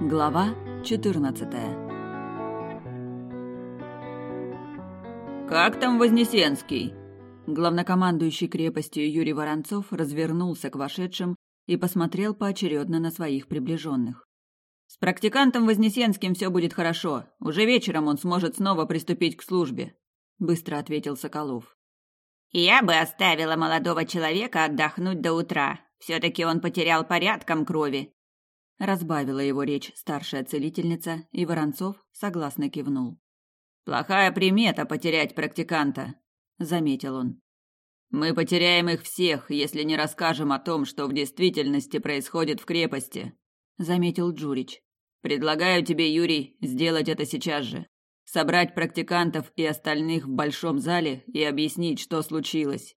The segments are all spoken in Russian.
Глава 14 «Как там Вознесенский?» Главнокомандующий крепостью Юрий Воронцов развернулся к вошедшим и посмотрел поочередно на своих приближенных. «С практикантом Вознесенским все будет хорошо. Уже вечером он сможет снова приступить к службе», — быстро ответил Соколов. «Я бы оставила молодого человека отдохнуть до утра. Все-таки он потерял порядком крови. Разбавила его речь старшая целительница, и Воронцов согласно кивнул. Плохая примета потерять практиканта, заметил он. Мы потеряем их всех, если не расскажем о том, что в действительности происходит в крепости, заметил Джурич. Предлагаю тебе, Юрий, сделать это сейчас же. Собрать практикантов и остальных в большом зале и объяснить, что случилось.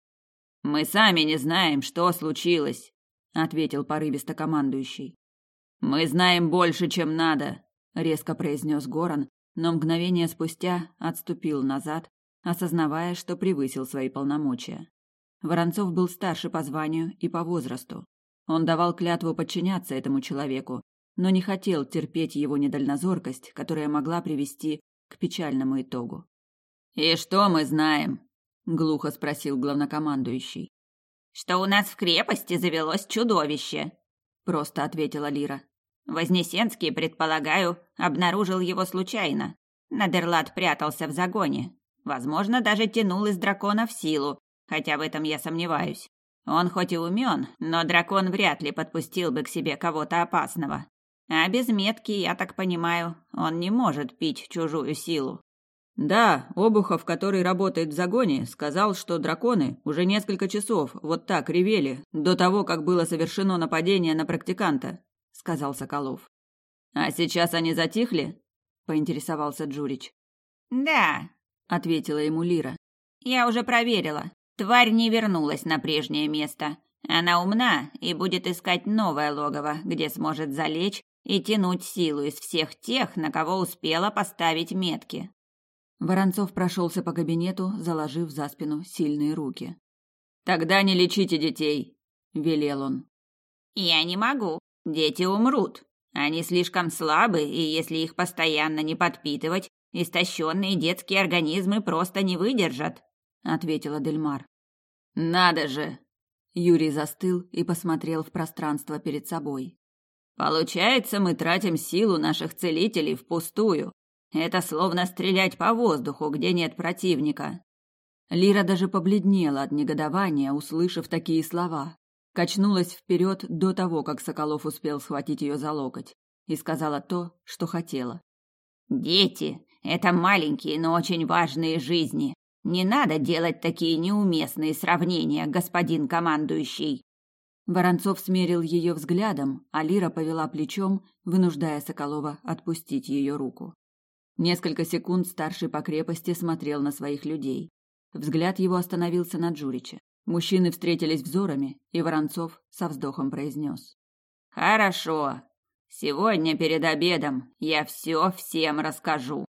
Мы сами не знаем, что случилось, ответил порывисто командующий. Мы знаем больше, чем надо, резко произнес Горан, но мгновение спустя отступил назад, осознавая, что превысил свои полномочия. Воронцов был старше по званию и по возрасту. Он давал клятву подчиняться этому человеку, но не хотел терпеть его недальнозоркость, которая могла привести к печальному итогу. «И что мы знаем?» — глухо спросил главнокомандующий. «Что у нас в крепости завелось чудовище», — просто ответила Лира. Вознесенский, предполагаю, обнаружил его случайно. Надерлат прятался в загоне. Возможно, даже тянул из дракона в силу, хотя в этом я сомневаюсь. Он хоть и умен, но дракон вряд ли подпустил бы к себе кого-то опасного. А без метки, я так понимаю, он не может пить чужую силу. Да, Обухов, который работает в загоне, сказал, что драконы уже несколько часов вот так ревели до того, как было совершено нападение на практиканта сказал Соколов. А сейчас они затихли? поинтересовался Джурич. Да, ответила ему Лира. Я уже проверила. Тварь не вернулась на прежнее место. Она умна и будет искать новое логово, где сможет залечь и тянуть силу из всех тех, на кого успела поставить метки. Воронцов прошелся по кабинету, заложив за спину сильные руки. Тогда не лечите детей, велел он. Я не могу, Дети умрут. Они слишком слабы, и если их постоянно не подпитывать, истощенные детские организмы просто не выдержат, ответила Дельмар. Надо же. Юрий застыл и посмотрел в пространство перед собой. Получается, мы тратим силу наших целителей впустую. Это словно стрелять по воздуху, где нет противника. Лира даже побледнела от негодования, услышав такие слова качнулась вперед до того, как Соколов успел схватить ее за локоть, и сказала то, что хотела. «Дети — это маленькие, но очень важные жизни. Не надо делать такие неуместные сравнения, господин командующий». Воронцов смерил ее взглядом, а Лира повела плечом, вынуждая Соколова отпустить ее руку. Несколько секунд старший по крепости смотрел на своих людей. Взгляд его остановился на Джуриче. Мужчины встретились взорами, и Воронцов со вздохом произнес. «Хорошо. Сегодня перед обедом я все всем расскажу.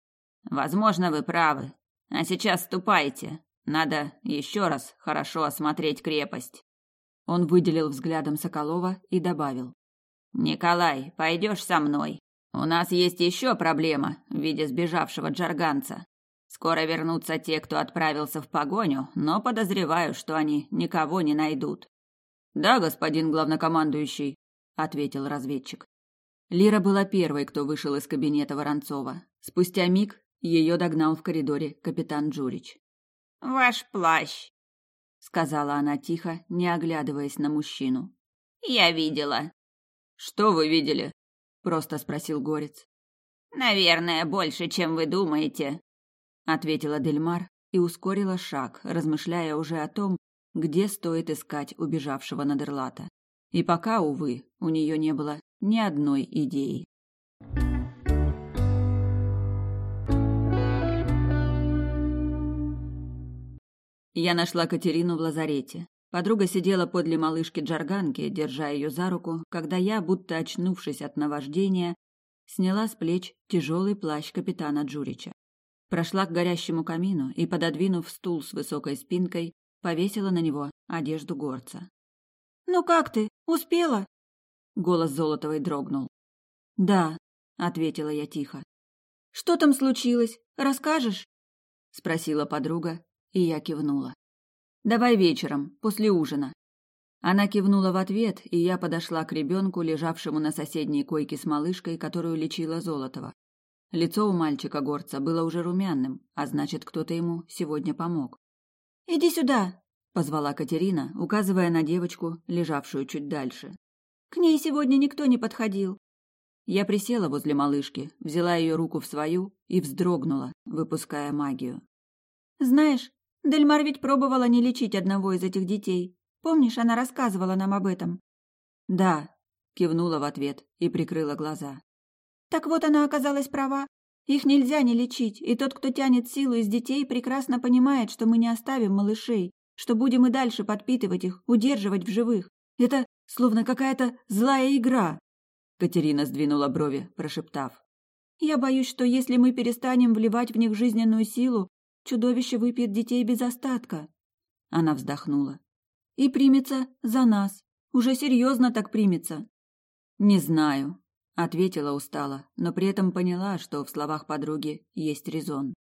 Возможно, вы правы. А сейчас ступайте. Надо еще раз хорошо осмотреть крепость». Он выделил взглядом Соколова и добавил. «Николай, пойдешь со мной? У нас есть еще проблема в виде сбежавшего джарганца. Скоро вернутся те, кто отправился в погоню, но подозреваю, что они никого не найдут. Да, господин главнокомандующий, ответил разведчик. Лира была первой, кто вышел из кабинета Воронцова. Спустя миг ее догнал в коридоре капитан Джурич. Ваш плащ, сказала она тихо, не оглядываясь на мужчину. Я видела. Что вы видели? просто спросил Горец. Наверное, больше, чем вы думаете, ответила Дельмар и ускорила шаг, размышляя уже о том, где стоит искать убежавшего Надерлата. И пока, увы, у нее не было ни одной идеи. Я нашла Катерину в лазарете. Подруга сидела подле малышки Джарганки, держа ее за руку, когда я, будто очнувшись от наваждения, сняла с плеч тяжелый плащ капитана Джурича прошла к горящему камину и, пододвинув стул с высокой спинкой, повесила на него одежду горца. «Ну как ты? Успела?» Голос Золотовой дрогнул. «Да», ответила я тихо. Что там случилось? Расскажешь? спросила подруга, и я кивнула. Давай вечером, после ужина. Она кивнула в ответ, и я подошла к ребенку, лежавшему на соседней койке с малышкой, которую лечила Золотова. Лицо у мальчика-горца было уже румяным, а значит, кто-то ему сегодня помог. «Иди сюда!» – позвала Катерина, указывая на девочку, лежавшую чуть дальше. «К ней сегодня никто не подходил». Я присела возле малышки, взяла ее руку в свою и вздрогнула, выпуская магию. «Знаешь, Дельмар ведь пробовала не лечить одного из этих детей. Помнишь, она рассказывала нам об этом?» «Да», — кивнула в ответ и прикрыла глаза. «Так вот она оказалась права. Их нельзя не лечить, и тот, кто тянет силу из детей, прекрасно понимает, что мы не оставим малышей, что будем и дальше подпитывать их, удерживать в живых. Это словно какая-то злая игра». Катерина сдвинула брови, прошептав. «Я боюсь, что если мы перестанем вливать в них жизненную силу, Чудовище выпьет детей без остатка. Она вздохнула. И примется за нас. Уже серьезно так примется. Не знаю, ответила устало, но при этом поняла, что в словах подруги есть резон.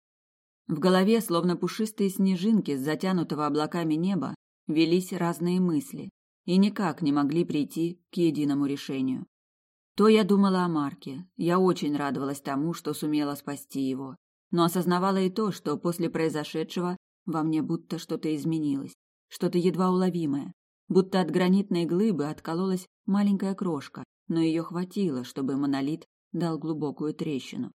В голове, словно пушистые снежинки с затянутого облаками неба, велись разные мысли и никак не могли прийти к единому решению. То я думала о Марке. Я очень радовалась тому, что сумела спасти его но осознавала и то, что после произошедшего во мне будто что-то изменилось, что-то едва уловимое, будто от гранитной глыбы откололась маленькая крошка, но ее хватило, чтобы монолит дал глубокую трещину.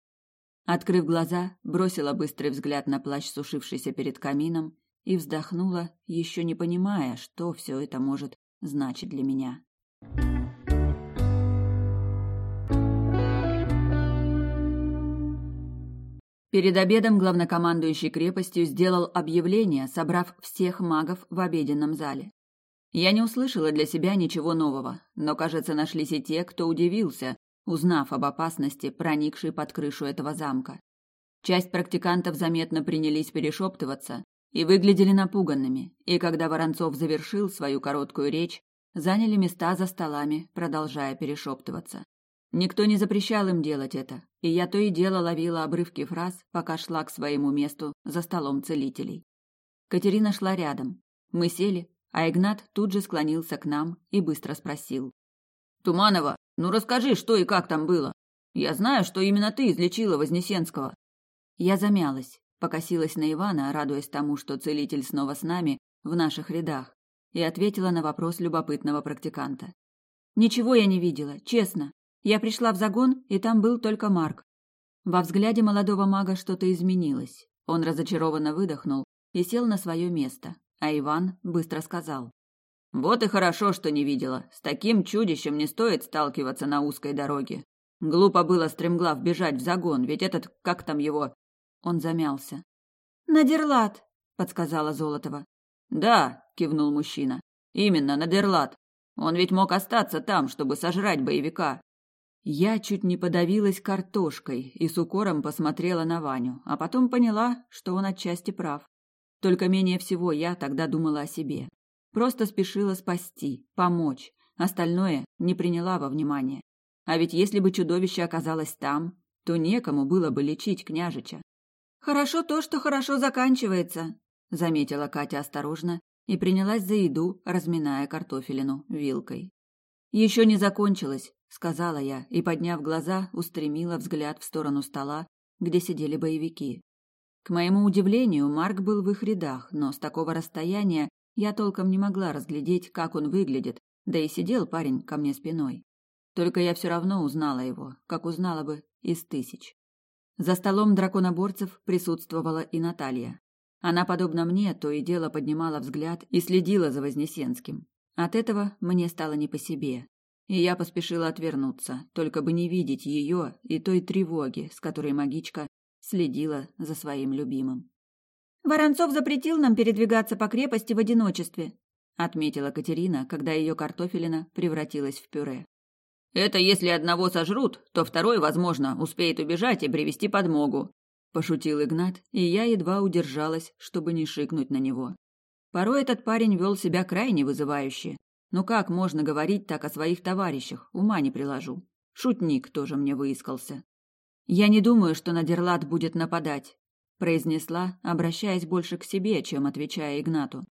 Открыв глаза, бросила быстрый взгляд на плащ, сушившийся перед камином, и вздохнула, еще не понимая, что все это может значить для меня. Перед обедом главнокомандующий крепостью сделал объявление, собрав всех магов в обеденном зале. Я не услышала для себя ничего нового, но, кажется, нашлись и те, кто удивился, узнав об опасности, проникшей под крышу этого замка. Часть практикантов заметно принялись перешептываться и выглядели напуганными, и когда Воронцов завершил свою короткую речь, заняли места за столами, продолжая перешептываться. Никто не запрещал им делать это, и я то и дело ловила обрывки фраз, пока шла к своему месту за столом целителей. Катерина шла рядом. Мы сели, а Игнат тут же склонился к нам и быстро спросил. «Туманова, ну расскажи, что и как там было. Я знаю, что именно ты излечила Вознесенского». Я замялась, покосилась на Ивана, радуясь тому, что целитель снова с нами, в наших рядах, и ответила на вопрос любопытного практиканта. «Ничего я не видела, честно. Я пришла в загон, и там был только Марк. Во взгляде молодого мага что-то изменилось. Он разочарованно выдохнул и сел на свое место, а Иван быстро сказал. «Вот и хорошо, что не видела. С таким чудищем не стоит сталкиваться на узкой дороге. Глупо было стремглав бежать в загон, ведь этот, как там его...» Он замялся. «Надерлат», — подсказала Золотова. «Да», — кивнул мужчина. «Именно, Надерлат. Он ведь мог остаться там, чтобы сожрать боевика. Я чуть не подавилась картошкой и с укором посмотрела на Ваню, а потом поняла, что он отчасти прав. Только менее всего я тогда думала о себе. Просто спешила спасти, помочь, остальное не приняла во внимание. А ведь если бы чудовище оказалось там, то некому было бы лечить княжича. «Хорошо то, что хорошо заканчивается», — заметила Катя осторожно и принялась за еду, разминая картофелину вилкой. «Еще не закончилось сказала я и, подняв глаза, устремила взгляд в сторону стола, где сидели боевики. К моему удивлению, Марк был в их рядах, но с такого расстояния я толком не могла разглядеть, как он выглядит, да и сидел парень ко мне спиной. Только я все равно узнала его, как узнала бы из тысяч. За столом драконоборцев присутствовала и Наталья. Она, подобно мне, то и дело поднимала взгляд и следила за Вознесенским. От этого мне стало не по себе, и я поспешила отвернуться, только бы не видеть ее и той тревоги, с которой магичка следила за своим любимым. «Воронцов запретил нам передвигаться по крепости в одиночестве», отметила Катерина, когда ее картофелина превратилась в пюре. «Это если одного сожрут, то второй, возможно, успеет убежать и привести подмогу», пошутил Игнат, и я едва удержалась, чтобы не шикнуть на него. Порой этот парень вел себя крайне вызывающе, но как можно говорить так о своих товарищах? Ума не приложу. Шутник тоже мне выискался. Я не думаю, что Надерлат будет нападать, произнесла, обращаясь больше к себе, чем отвечая Игнату.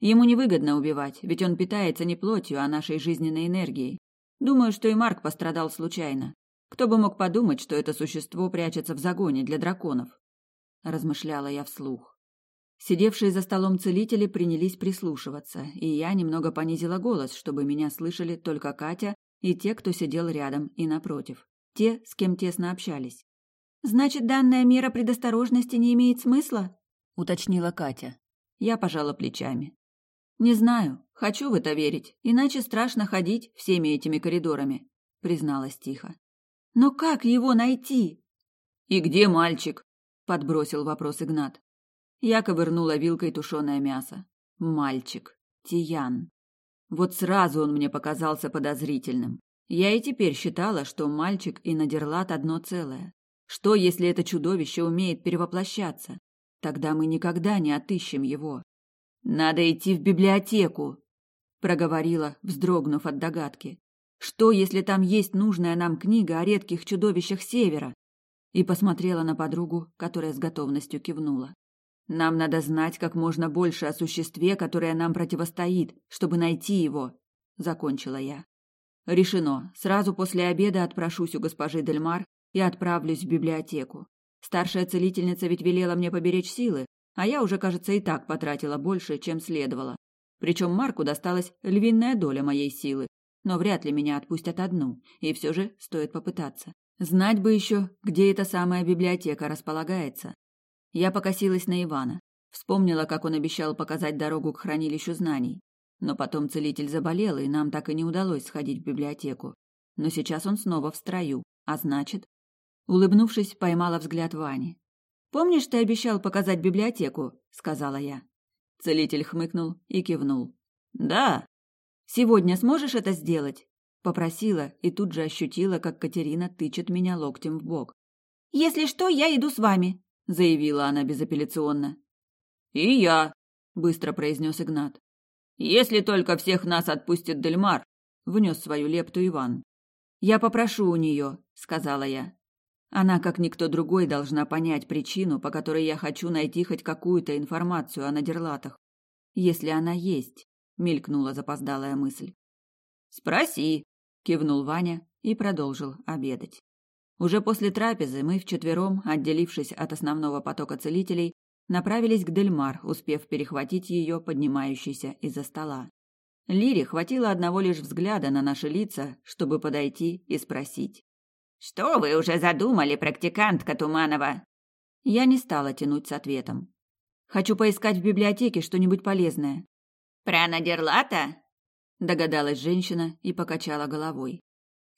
Ему невыгодно убивать, ведь он питается не плотью, а нашей жизненной энергией. Думаю, что и Марк пострадал случайно. Кто бы мог подумать, что это существо прячется в загоне для драконов? Размышляла я вслух. Сидевшие за столом целители принялись прислушиваться, и я немного понизила голос, чтобы меня слышали только Катя и те, кто сидел рядом и напротив, те, с кем тесно общались. «Значит, данная мера предосторожности не имеет смысла?» — уточнила Катя. Я пожала плечами. «Не знаю, хочу в это верить, иначе страшно ходить всеми этими коридорами», — призналась тихо. «Но как его найти?» «И где мальчик?» — подбросил вопрос Игнат. Я ковырнула вилкой тушеное мясо. Мальчик. Тиян. Вот сразу он мне показался подозрительным. Я и теперь считала, что мальчик и Надерлат одно целое. Что, если это чудовище умеет перевоплощаться? Тогда мы никогда не отыщем его. Надо идти в библиотеку, проговорила, вздрогнув от догадки. Что, если там есть нужная нам книга о редких чудовищах Севера? И посмотрела на подругу, которая с готовностью кивнула. Нам надо знать как можно больше о существе, которое нам противостоит, чтобы найти его, закончила я. Решено. Сразу после обеда отпрошусь у госпожи Дельмар и отправлюсь в библиотеку. Старшая целительница ведь велела мне поберечь силы, а я уже, кажется, и так потратила больше, чем следовало. Причем Марку досталась львиная доля моей силы, но вряд ли меня отпустят одну, и все же стоит попытаться. Знать бы еще, где эта самая библиотека располагается. Я покосилась на Ивана. Вспомнила, как он обещал показать дорогу к хранилищу знаний. Но потом целитель заболел, и нам так и не удалось сходить в библиотеку. Но сейчас он снова в строю, а значит... Улыбнувшись, поймала взгляд Вани. «Помнишь, ты обещал показать библиотеку?» — сказала я. Целитель хмыкнул и кивнул. «Да». «Сегодня сможешь это сделать?» — попросила и тут же ощутила, как Катерина тычет меня локтем в бок. «Если что, я иду с вами», заявила она безапелляционно. И я, быстро произнес Игнат. Если только всех нас отпустит Дельмар, внес свою лепту Иван. Я попрошу у нее, сказала я. Она, как никто другой, должна понять причину, по которой я хочу найти хоть какую-то информацию о Надерлатах. Если она есть, мелькнула запоздалая мысль. Спроси, кивнул Ваня и продолжил обедать. Уже после трапезы мы вчетвером, отделившись от основного потока целителей, направились к Дельмар, успев перехватить ее, поднимающейся из-за стола. Лире хватило одного лишь взгляда на наши лица, чтобы подойти и спросить. «Что вы уже задумали, практикантка Туманова?» Я не стала тянуть с ответом. «Хочу поискать в библиотеке что-нибудь полезное». «Про Надерлата?» Догадалась женщина и покачала головой.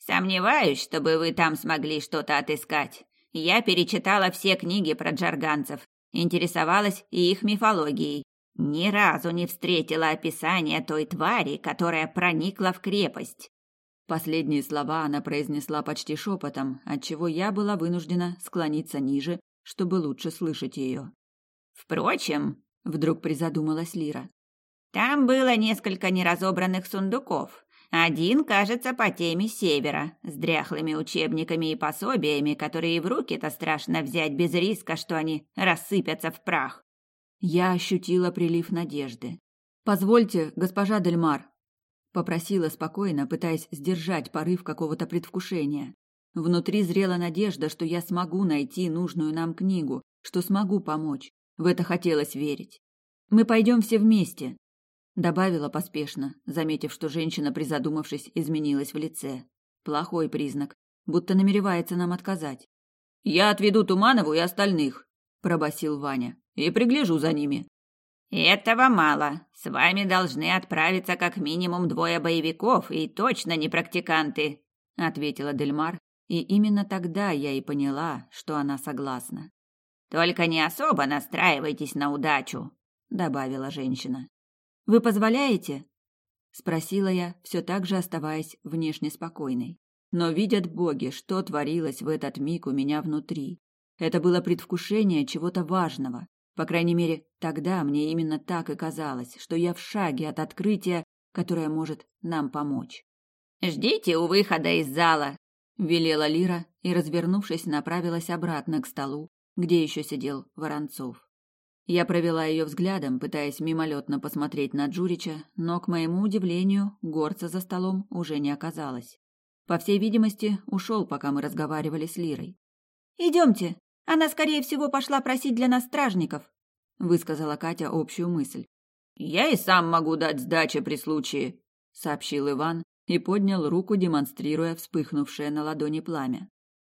Сомневаюсь, чтобы вы там смогли что-то отыскать. Я перечитала все книги про джарганцев, интересовалась и их мифологией. Ни разу не встретила описания той твари, которая проникла в крепость. Последние слова она произнесла почти шепотом, отчего я была вынуждена склониться ниже, чтобы лучше слышать ее. Впрочем, вдруг призадумалась Лира. Там было несколько неразобранных сундуков. Один, кажется, по теме севера, с дряхлыми учебниками и пособиями, которые в руки-то страшно взять без риска, что они рассыпятся в прах. Я ощутила прилив надежды. «Позвольте, госпожа Дельмар», — попросила спокойно, пытаясь сдержать порыв какого-то предвкушения. Внутри зрела надежда, что я смогу найти нужную нам книгу, что смогу помочь. В это хотелось верить. «Мы пойдем все вместе», Добавила поспешно, заметив, что женщина, призадумавшись, изменилась в лице. Плохой признак, будто намеревается нам отказать. «Я отведу Туманову и остальных», – пробасил Ваня, – «и пригляжу за ними». «Этого мало. С вами должны отправиться как минимум двое боевиков и точно не практиканты», – ответила Дельмар, и именно тогда я и поняла, что она согласна. «Только не особо настраивайтесь на удачу», – добавила женщина. Вы позволяете? спросила я, все так же оставаясь внешне спокойной. Но видят боги, что творилось в этот миг у меня внутри. Это было предвкушение чего-то важного. По крайней мере, тогда мне именно так и казалось, что я в шаге от открытия, которое может нам помочь. Ждите у выхода из зала, велела Лира и, развернувшись, направилась обратно к столу, где еще сидел Воронцов. Я провела ее взглядом, пытаясь мимолетно посмотреть на Джурича, но, к моему удивлению, горца за столом уже не оказалось. По всей видимости, ушел, пока мы разговаривали с Лирой. «Идемте, она, скорее всего, пошла просить для нас стражников», высказала Катя общую мысль. «Я и сам могу дать сдачи при случае», сообщил Иван и поднял руку, демонстрируя вспыхнувшее на ладони пламя.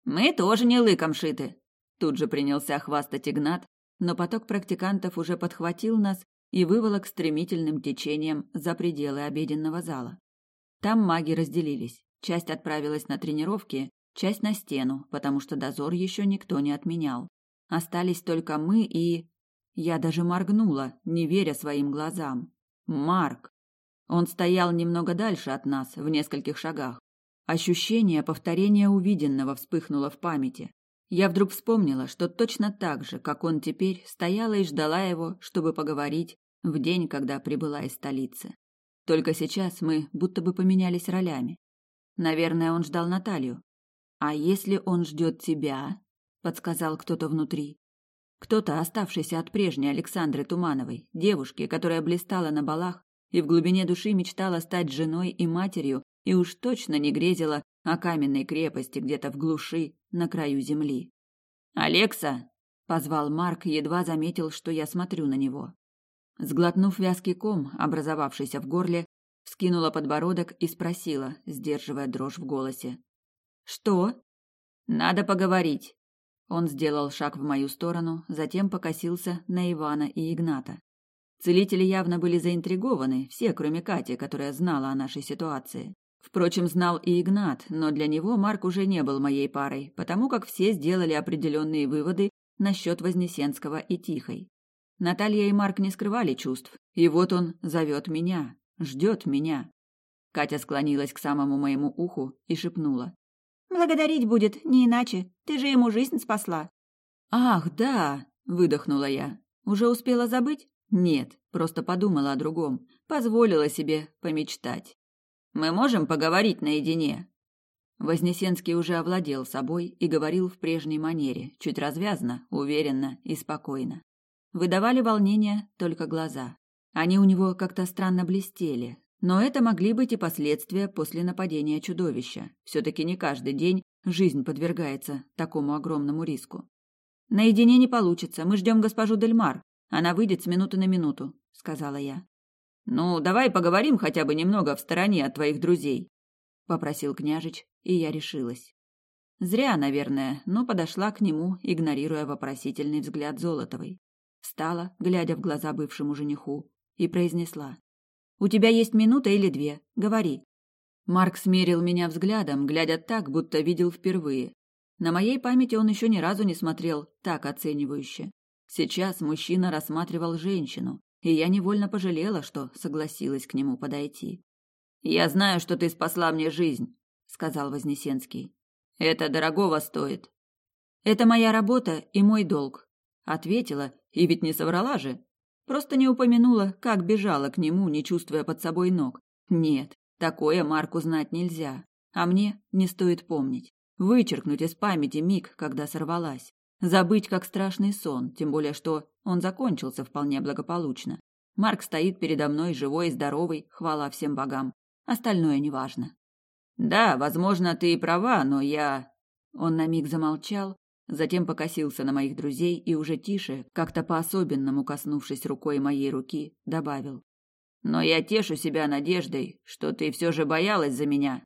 «Мы тоже не лыком шиты», тут же принялся хвастать Игнат, но поток практикантов уже подхватил нас и выволок стремительным течением за пределы обеденного зала. Там маги разделились. Часть отправилась на тренировки, часть на стену, потому что дозор еще никто не отменял. Остались только мы и... Я даже моргнула, не веря своим глазам. Марк! Он стоял немного дальше от нас, в нескольких шагах. Ощущение повторения увиденного вспыхнуло в памяти. Я вдруг вспомнила, что точно так же, как он теперь, стояла и ждала его, чтобы поговорить в день, когда прибыла из столицы. Только сейчас мы будто бы поменялись ролями. Наверное, он ждал Наталью. А если он ждет тебя? подсказал кто-то внутри. Кто-то, оставшийся от прежней Александры Тумановой, девушки, которая блистала на балах и в глубине души мечтала стать женой и матерью, и уж точно не грезила о каменной крепости где-то в глуши на краю земли. «Алекса!» — позвал Марк, едва заметил, что я смотрю на него. Сглотнув вязкий ком, образовавшийся в горле, вскинула подбородок и спросила, сдерживая дрожь в голосе. «Что?» «Надо поговорить». Он сделал шаг в мою сторону, затем покосился на Ивана и Игната. Целители явно были заинтригованы, все, кроме Кати, которая знала о нашей ситуации. Впрочем, знал и Игнат, но для него Марк уже не был моей парой, потому как все сделали определенные выводы насчет Вознесенского и Тихой. Наталья и Марк не скрывали чувств, и вот он зовет меня, ждет меня. Катя склонилась к самому моему уху и шепнула. «Благодарить будет, не иначе. Ты же ему жизнь спасла». «Ах, да!» – выдохнула я. «Уже успела забыть?» «Нет, просто подумала о другом. Позволила себе помечтать». Мы можем поговорить наедине. Вознесенский уже овладел собой и говорил в прежней манере, чуть развязно, уверенно и спокойно. Выдавали волнение только глаза. Они у него как-то странно блестели, но это могли быть и последствия после нападения чудовища. Все-таки не каждый день жизнь подвергается такому огромному риску. «Наедине не получится, мы ждем госпожу Дельмар. Она выйдет с минуты на минуту», — сказала я. «Ну, давай поговорим хотя бы немного в стороне от твоих друзей», — попросил княжич, и я решилась. Зря, наверное, но подошла к нему, игнорируя вопросительный взгляд Золотовой. Встала, глядя в глаза бывшему жениху, и произнесла. «У тебя есть минута или две? Говори». Марк смерил меня взглядом, глядя так, будто видел впервые. На моей памяти он еще ни разу не смотрел так оценивающе. Сейчас мужчина рассматривал женщину, и я невольно пожалела, что согласилась к нему подойти. «Я знаю, что ты спасла мне жизнь», — сказал Вознесенский. «Это дорогого стоит». «Это моя работа и мой долг», — ответила, и ведь не соврала же. Просто не упомянула, как бежала к нему, не чувствуя под собой ног. Нет, такое Марку знать нельзя, а мне не стоит помнить. Вычеркнуть из памяти миг, когда сорвалась. Забыть как страшный сон, тем более что он закончился вполне благополучно. Марк стоит передо мной живой и здоровый, хвала всем богам. Остальное неважно. Да, возможно, ты и права, но я Он на миг замолчал, затем покосился на моих друзей и уже тише, как-то по-особенному коснувшись рукой моей руки, добавил: "Но я тешу себя надеждой, что ты все же боялась за меня".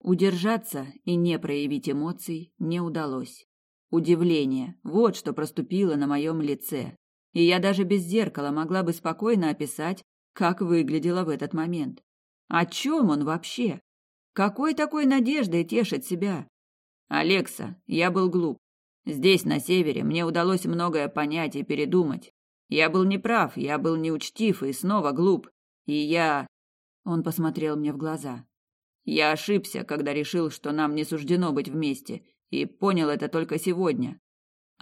Удержаться и не проявить эмоций не удалось. Удивление. Вот что проступило на моем лице. И я даже без зеркала могла бы спокойно описать, как выглядела в этот момент. О чем он вообще? Какой такой надеждой тешит себя? Алекса, я был глуп. Здесь, на севере, мне удалось многое понять и передумать. Я был неправ, я был неучтив и снова глуп. И я... Он посмотрел мне в глаза. Я ошибся, когда решил, что нам не суждено быть вместе, и понял это только сегодня.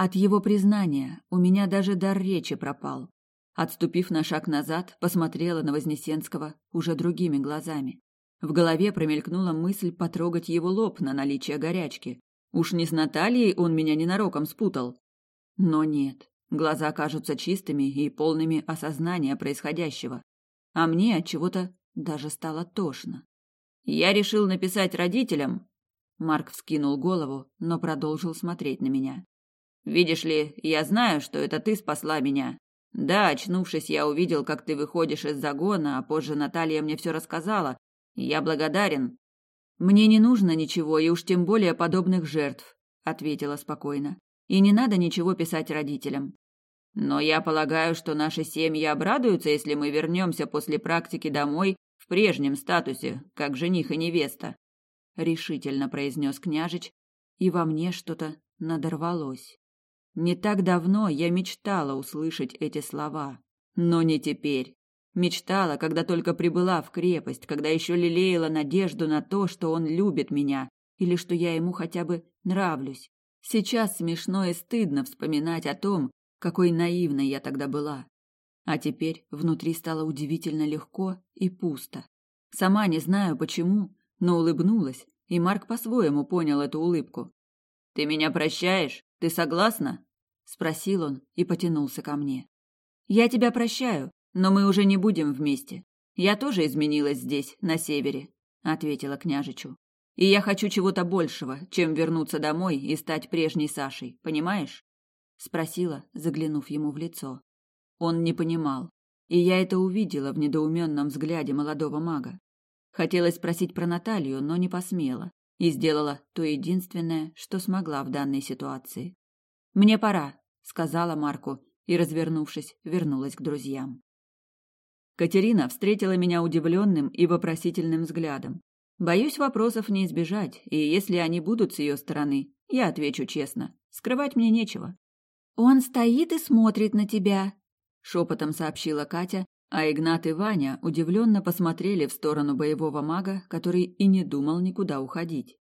От его признания у меня даже дар речи пропал. Отступив на шаг назад, посмотрела на Вознесенского уже другими глазами. В голове промелькнула мысль потрогать его лоб на наличие горячки. Уж не с Натальей он меня ненароком спутал. Но нет, глаза кажутся чистыми и полными осознания происходящего. А мне от чего-то даже стало тошно. Я решил написать родителям. Марк вскинул голову, но продолжил смотреть на меня. Видишь ли, я знаю, что это ты спасла меня. Да, очнувшись, я увидел, как ты выходишь из загона, а позже Наталья мне все рассказала. Я благодарен. Мне не нужно ничего, и уж тем более подобных жертв, ответила спокойно. И не надо ничего писать родителям. Но я полагаю, что наши семьи обрадуются, если мы вернемся после практики домой в прежнем статусе, как жених и невеста, решительно произнес княжич, и во мне что-то надорвалось. Не так давно я мечтала услышать эти слова, но не теперь. Мечтала, когда только прибыла в крепость, когда еще лелеяла надежду на то, что он любит меня или что я ему хотя бы нравлюсь. Сейчас смешно и стыдно вспоминать о том, какой наивной я тогда была. А теперь внутри стало удивительно легко и пусто. Сама не знаю почему, но улыбнулась, и Марк по-своему понял эту улыбку. «Ты меня прощаешь? Ты согласна?» – спросил он и потянулся ко мне. «Я тебя прощаю, но мы уже не будем вместе. Я тоже изменилась здесь, на севере», – ответила княжичу. «И я хочу чего-то большего, чем вернуться домой и стать прежней Сашей, понимаешь?» – спросила, заглянув ему в лицо. Он не понимал, и я это увидела в недоуменном взгляде молодого мага. Хотелось спросить про Наталью, но не посмела, и сделала то единственное, что смогла в данной ситуации. «Мне пора», — сказала Марку, и, развернувшись, вернулась к друзьям. Катерина встретила меня удивленным и вопросительным взглядом. Боюсь, вопросов не избежать, и если они будут с ее стороны, я отвечу честно. Скрывать мне нечего. «Он стоит и смотрит на тебя», — шепотом сообщила Катя, а Игнат и Ваня удивленно посмотрели в сторону боевого мага, который и не думал никуда уходить.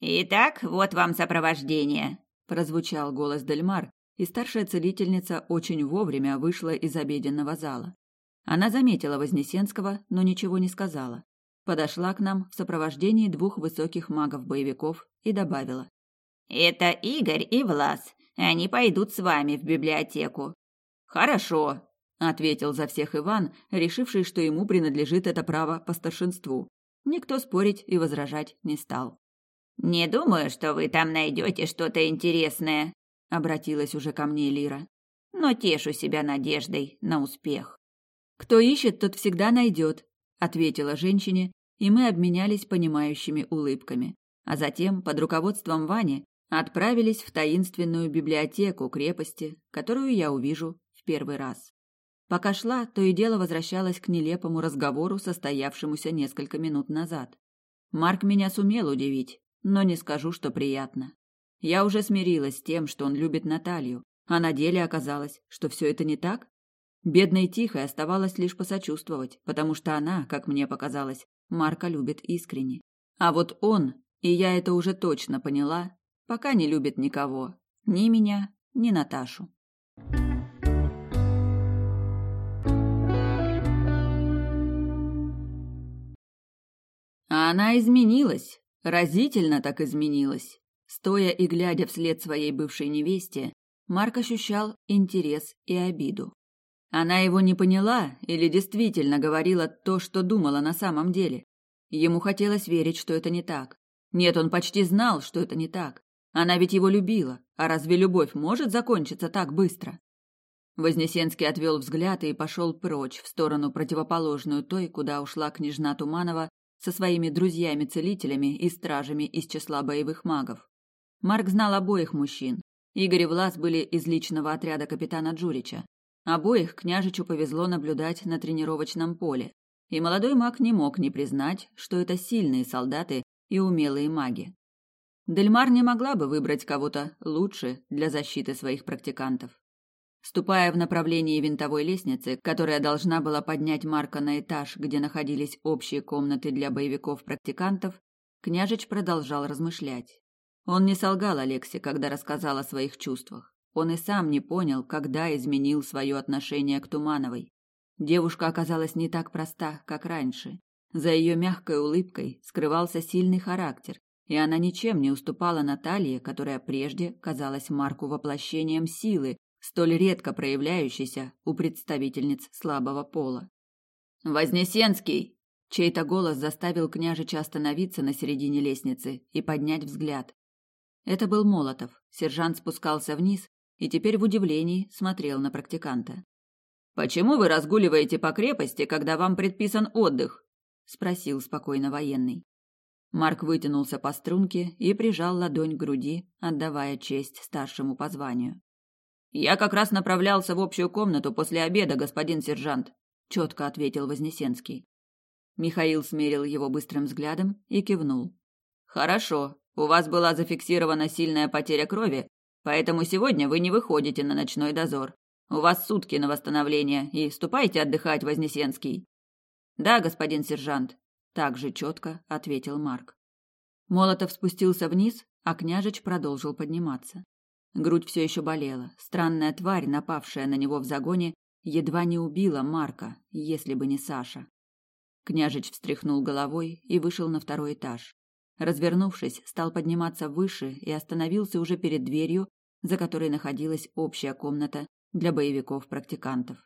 «Итак, вот вам сопровождение», – прозвучал голос Дельмар, и старшая целительница очень вовремя вышла из обеденного зала. Она заметила Вознесенского, но ничего не сказала. Подошла к нам в сопровождении двух высоких магов-боевиков и добавила. «Это Игорь и Влас. Они пойдут с вами в библиотеку». «Хорошо», ответил за всех Иван, решивший, что ему принадлежит это право по старшинству. Никто спорить и возражать не стал. Не думаю, что вы там найдете что-то интересное, обратилась уже ко мне Лира. Но тешу себя надеждой на успех. Кто ищет, тот всегда найдет, ответила женщине, и мы обменялись понимающими улыбками. А затем, под руководством Вани, отправились в таинственную библиотеку крепости, которую я увижу в первый раз. Пока шла, то и дело возвращалась к нелепому разговору, состоявшемуся несколько минут назад. Марк меня сумел удивить, но не скажу, что приятно. Я уже смирилась с тем, что он любит Наталью, а на деле оказалось, что все это не так. Бедной Тихой оставалось лишь посочувствовать, потому что она, как мне показалось, Марка любит искренне. А вот он, и я это уже точно поняла, пока не любит никого, ни меня, ни Наташу. Она изменилась, разительно так изменилась. Стоя и глядя вслед своей бывшей невесте, Марк ощущал интерес и обиду. Она его не поняла или действительно говорила то, что думала на самом деле. Ему хотелось верить, что это не так. Нет, он почти знал, что это не так. Она ведь его любила, а разве любовь может закончиться так быстро? Вознесенский отвел взгляд и пошел прочь, в сторону противоположную той, куда ушла княжна Туманова со своими друзьями-целителями и стражами из числа боевых магов. Марк знал обоих мужчин. Игорь и Влас были из личного отряда капитана Джурича. Обоих княжичу повезло наблюдать на тренировочном поле, и молодой маг не мог не признать, что это сильные солдаты и умелые маги. Дельмар не могла бы выбрать кого-то лучше для защиты своих практикантов. Ступая в направлении винтовой лестницы, которая должна была поднять Марка на этаж, где находились общие комнаты для боевиков-практикантов, княжич продолжал размышлять. Он не солгал Алексе, когда рассказал о своих чувствах. Он и сам не понял, когда изменил свое отношение к Тумановой. Девушка оказалась не так проста, как раньше. За ее мягкой улыбкой скрывался сильный характер, и она ничем не уступала Наталье, которая прежде казалась Марку воплощением силы, столь редко проявляющейся у представительниц слабого пола. «Вознесенский!» Чей-то голос заставил княжича остановиться на середине лестницы и поднять взгляд. Это был Молотов. Сержант спускался вниз и теперь в удивлении смотрел на практиканта. «Почему вы разгуливаете по крепости, когда вам предписан отдых?» – спросил спокойно военный. Марк вытянулся по струнке и прижал ладонь к груди, отдавая честь старшему по званию. «Я как раз направлялся в общую комнату после обеда, господин сержант», – четко ответил Вознесенский. Михаил смерил его быстрым взглядом и кивнул. «Хорошо. У вас была зафиксирована сильная потеря крови, поэтому сегодня вы не выходите на ночной дозор. У вас сутки на восстановление, и ступайте отдыхать, Вознесенский. Да, господин сержант, также четко ответил Марк. Молотов спустился вниз, а княжич продолжил подниматься. Грудь все еще болела. Странная тварь, напавшая на него в загоне, едва не убила Марка, если бы не Саша. Княжич встряхнул головой и вышел на второй этаж. Развернувшись, стал подниматься выше и остановился уже перед дверью, за которой находилась общая комната для боевиков-практикантов.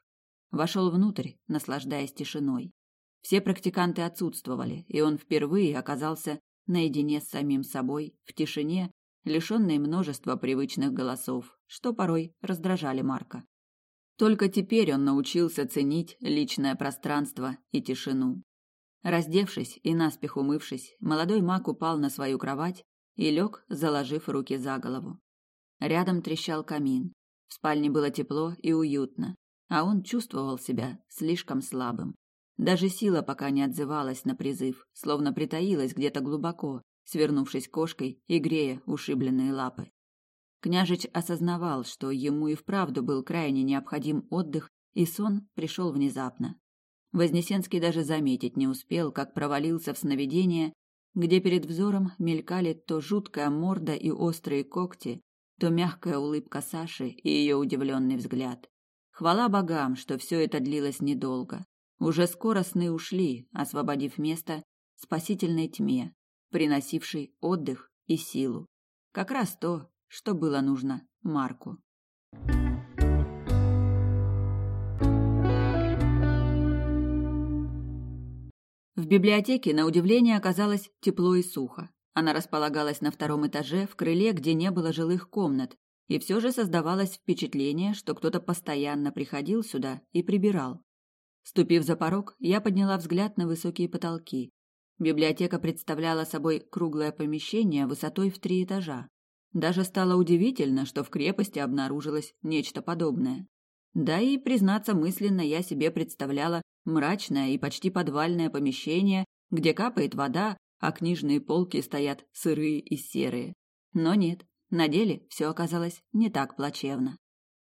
Вошел внутрь, наслаждаясь тишиной. Все практиканты отсутствовали, и он впервые оказался наедине с самим собой, в тишине, лишенной множества привычных голосов, что порой раздражали Марка. Только теперь он научился ценить личное пространство и тишину. Раздевшись и наспех умывшись, молодой маг упал на свою кровать и лег, заложив руки за голову. Рядом трещал камин. В спальне было тепло и уютно, а он чувствовал себя слишком слабым. Даже сила пока не отзывалась на призыв, словно притаилась где-то глубоко, свернувшись кошкой и грея ушибленные лапы. Княжич осознавал, что ему и вправду был крайне необходим отдых, и сон пришел внезапно. Вознесенский даже заметить не успел, как провалился в сновидение, где перед взором мелькали то жуткая морда и острые когти, то мягкая улыбка Саши и ее удивленный взгляд. Хвала богам, что все это длилось недолго. Уже скоро сны ушли, освободив место спасительной тьме, приносившей отдых и силу. Как раз то, что было нужно Марку. В библиотеке, на удивление, оказалось тепло и сухо. Она располагалась на втором этаже, в крыле, где не было жилых комнат, и все же создавалось впечатление, что кто-то постоянно приходил сюда и прибирал. Ступив за порог, я подняла взгляд на высокие потолки. Библиотека представляла собой круглое помещение высотой в три этажа. Даже стало удивительно, что в крепости обнаружилось нечто подобное. Да и, признаться мысленно, я себе представляла мрачное и почти подвальное помещение, где капает вода, а книжные полки стоят сырые и серые. Но нет, на деле все оказалось не так плачевно.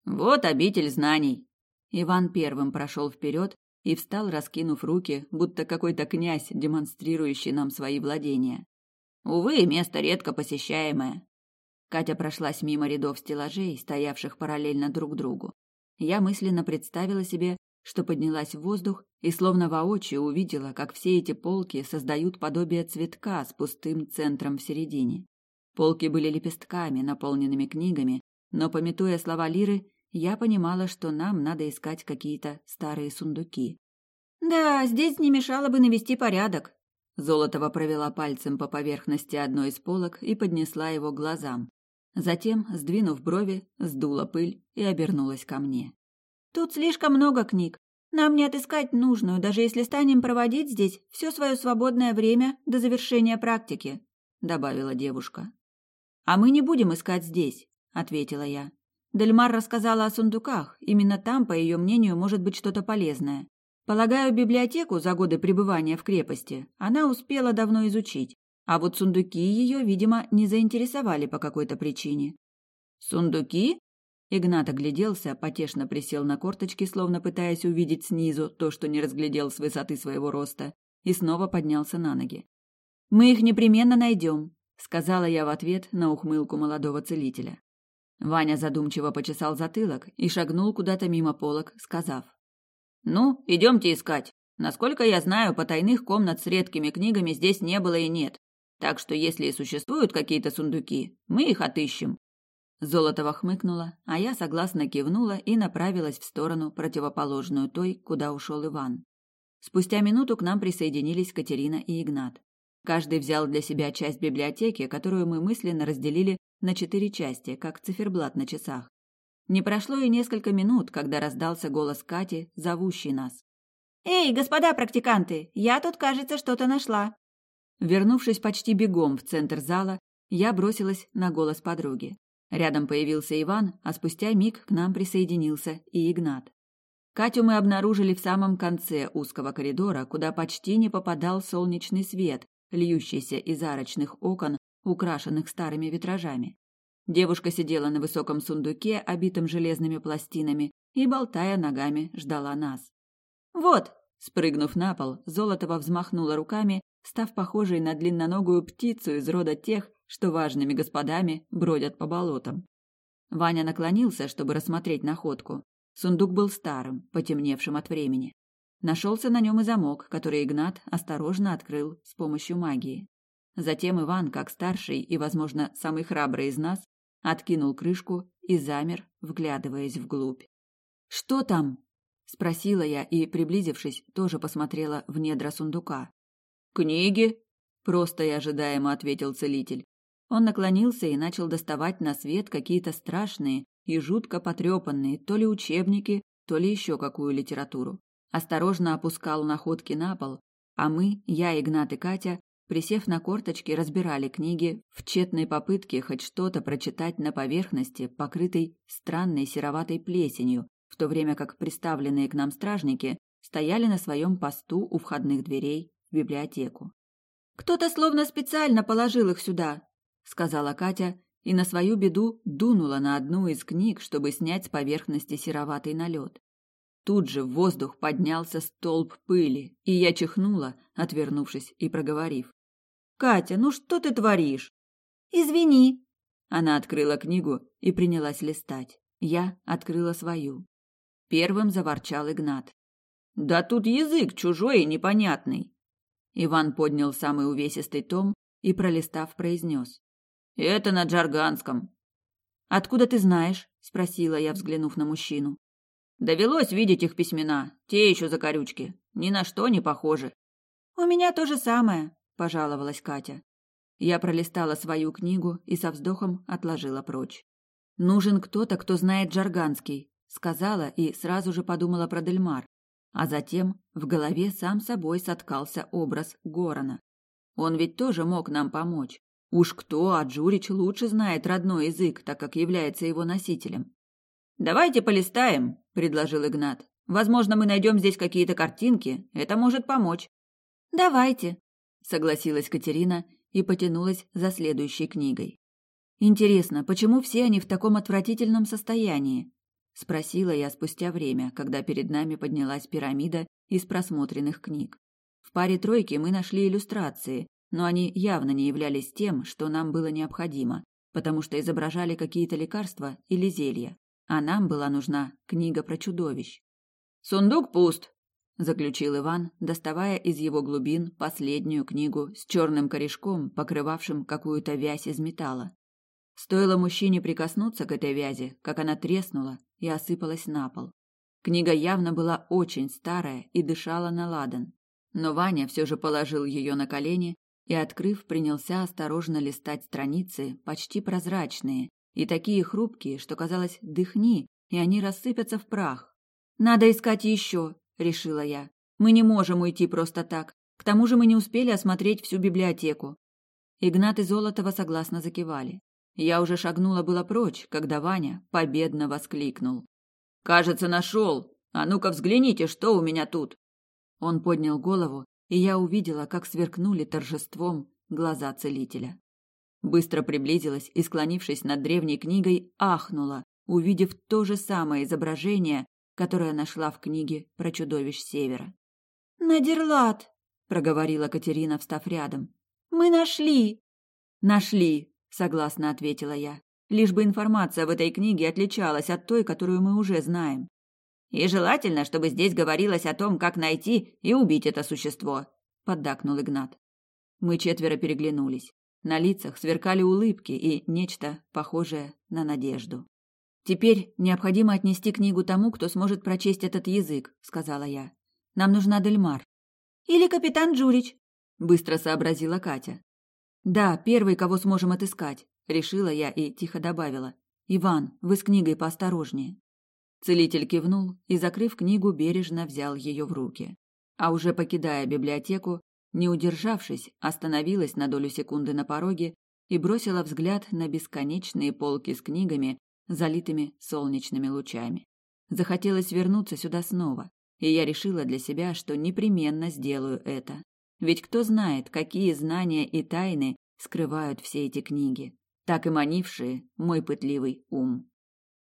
«Вот обитель знаний!» Иван первым прошел вперед и встал, раскинув руки, будто какой-то князь, демонстрирующий нам свои владения. «Увы, место редко посещаемое». Катя прошлась мимо рядов стеллажей, стоявших параллельно друг другу. Я мысленно представила себе, что поднялась в воздух и словно воочию увидела, как все эти полки создают подобие цветка с пустым центром в середине. Полки были лепестками, наполненными книгами, но, пометуя слова Лиры, я понимала, что нам надо искать какие-то старые сундуки. «Да, здесь не мешало бы навести порядок», Золотова провела пальцем по поверхности одной из полок и поднесла его глазам. Затем, сдвинув брови, сдула пыль и обернулась ко мне. Тут слишком много книг. Нам не отыскать нужную, даже если станем проводить здесь все свое свободное время до завершения практики», — добавила девушка. «А мы не будем искать здесь», — ответила я. Дельмар рассказала о сундуках. Именно там, по ее мнению, может быть что-то полезное. Полагаю, библиотеку за годы пребывания в крепости она успела давно изучить. А вот сундуки ее, видимо, не заинтересовали по какой-то причине. «Сундуки?» Игнат огляделся, потешно присел на корточки, словно пытаясь увидеть снизу то, что не разглядел с высоты своего роста, и снова поднялся на ноги. «Мы их непременно найдем», — сказала я в ответ на ухмылку молодого целителя. Ваня задумчиво почесал затылок и шагнул куда-то мимо полок, сказав. «Ну, идемте искать. Насколько я знаю, потайных комнат с редкими книгами здесь не было и нет. Так что если и существуют какие-то сундуки, мы их отыщем. Золотова хмыкнула, а я согласно кивнула и направилась в сторону, противоположную той, куда ушел Иван. Спустя минуту к нам присоединились Катерина и Игнат. Каждый взял для себя часть библиотеки, которую мы мысленно разделили на четыре части, как циферблат на часах. Не прошло и несколько минут, когда раздался голос Кати, зовущий нас. «Эй, господа практиканты, я тут, кажется, что-то нашла». Вернувшись почти бегом в центр зала, я бросилась на голос подруги. Рядом появился Иван, а спустя миг к нам присоединился и Игнат. Катю мы обнаружили в самом конце узкого коридора, куда почти не попадал солнечный свет, льющийся из арочных окон, украшенных старыми витражами. Девушка сидела на высоком сундуке, обитом железными пластинами, и, болтая ногами, ждала нас. «Вот!» Спрыгнув на пол, Золотова взмахнула руками, став похожей на длинноногую птицу из рода тех, что важными господами бродят по болотам. Ваня наклонился, чтобы рассмотреть находку. Сундук был старым, потемневшим от времени. Нашелся на нем и замок, который Игнат осторожно открыл с помощью магии. Затем Иван, как старший и, возможно, самый храбрый из нас, откинул крышку и замер, вглядываясь вглубь. «Что там?» – спросила я и, приблизившись, тоже посмотрела в недра сундука. «Книги?» – просто и ожидаемо ответил целитель. Он наклонился и начал доставать на свет какие-то страшные и жутко потрепанные то ли учебники, то ли еще какую литературу. Осторожно опускал находки на пол, а мы, я, Игнат и Катя, присев на корточки, разбирали книги в тщетной попытке хоть что-то прочитать на поверхности, покрытой странной сероватой плесенью, в то время как приставленные к нам стражники стояли на своем посту у входных дверей в библиотеку. «Кто-то словно специально положил их сюда», — сказала Катя и на свою беду дунула на одну из книг, чтобы снять с поверхности сероватый налет. Тут же в воздух поднялся столб пыли, и я чихнула, отвернувшись и проговорив. Катя, ну что ты творишь? Извини. Она открыла книгу и принялась листать. Я открыла свою. Первым заворчал Игнат. Да тут язык чужой и непонятный. Иван поднял самый увесистый том и, пролистав, произнес. Это на джарганском. Откуда ты знаешь? спросила я, взглянув на мужчину. Довелось видеть их письмена, те еще закорючки, ни на что не похожи. У меня то же самое, пожаловалась Катя. Я пролистала свою книгу и со вздохом отложила прочь. Нужен кто-то, кто знает джарганский, сказала и сразу же подумала про Дельмар, а затем в голове сам собой соткался образ Горана. Он ведь тоже мог нам помочь. Уж кто, а Джурич лучше знает родной язык, так как является его носителем. Давайте полистаем, предложил Игнат. Возможно, мы найдем здесь какие-то картинки. Это может помочь. Давайте, согласилась Катерина и потянулась за следующей книгой. Интересно, почему все они в таком отвратительном состоянии? спросила я спустя время, когда перед нами поднялась пирамида из просмотренных книг. В паре тройки мы нашли иллюстрации, но они явно не являлись тем, что нам было необходимо, потому что изображали какие-то лекарства или зелья, а нам была нужна книга про чудовищ. Сундук пуст, заключил Иван, доставая из его глубин последнюю книгу с черным корешком, покрывавшим какую-то вязь из металла. Стоило мужчине прикоснуться к этой вязи, как она треснула и осыпалась на пол. Книга явно была очень старая и дышала на ладан. Но Ваня все же положил ее на колени и, открыв, принялся осторожно листать страницы, почти прозрачные и такие хрупкие, что казалось, дыхни, и они рассыпятся в прах. Надо искать еще, решила я. Мы не можем уйти просто так. К тому же мы не успели осмотреть всю библиотеку. Игнат и Золотова согласно закивали. Я уже шагнула было прочь, когда Ваня победно воскликнул: "Кажется, нашел! А ну-ка взгляните, что у меня тут!" Он поднял голову, и я увидела, как сверкнули торжеством глаза целителя. Быстро приблизилась и, склонившись над древней книгой, ахнула, увидев то же самое изображение, которое нашла в книге про чудовищ Севера. «Надерлат!» — проговорила Катерина, встав рядом. «Мы нашли!» «Нашли!» — согласно ответила я. Лишь бы информация в этой книге отличалась от той, которую мы уже знаем. И желательно, чтобы здесь говорилось о том, как найти и убить это существо, поддакнул Игнат. Мы четверо переглянулись. На лицах сверкали улыбки и нечто похожее на надежду. Теперь необходимо отнести книгу тому, кто сможет прочесть этот язык, сказала я. Нам нужна Дельмар. Или капитан Джурич, быстро сообразила Катя. Да, первый, кого сможем отыскать, решила я и тихо добавила. Иван, вы с книгой поосторожнее. Целитель кивнул и, закрыв книгу, бережно взял ее в руки. А уже покидая библиотеку, не удержавшись, остановилась на долю секунды на пороге и бросила взгляд на бесконечные полки с книгами, залитыми солнечными лучами. Захотелось вернуться сюда снова, и я решила для себя, что непременно сделаю это. Ведь кто знает, какие знания и тайны скрывают все эти книги, так и манившие мой пытливый ум.